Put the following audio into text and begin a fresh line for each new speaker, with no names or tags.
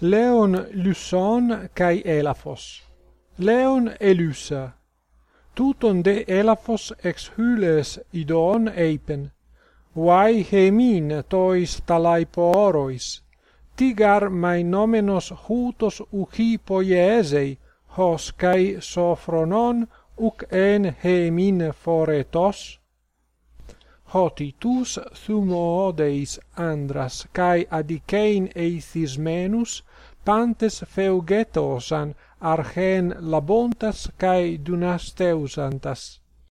Leon Luson kai Elaphos. Leon Elusa. Tuton de Elaphos ex hyles idon eipen. Vai hemin tois talai poorois. Tigar mai nomenos hutos uchi poiesei, hos kai sophronon uc en hemin foretos hoti tus thumoodeis andras kai adikein eithismenus pantes feugetosan archen labontas kai dunasteusantas.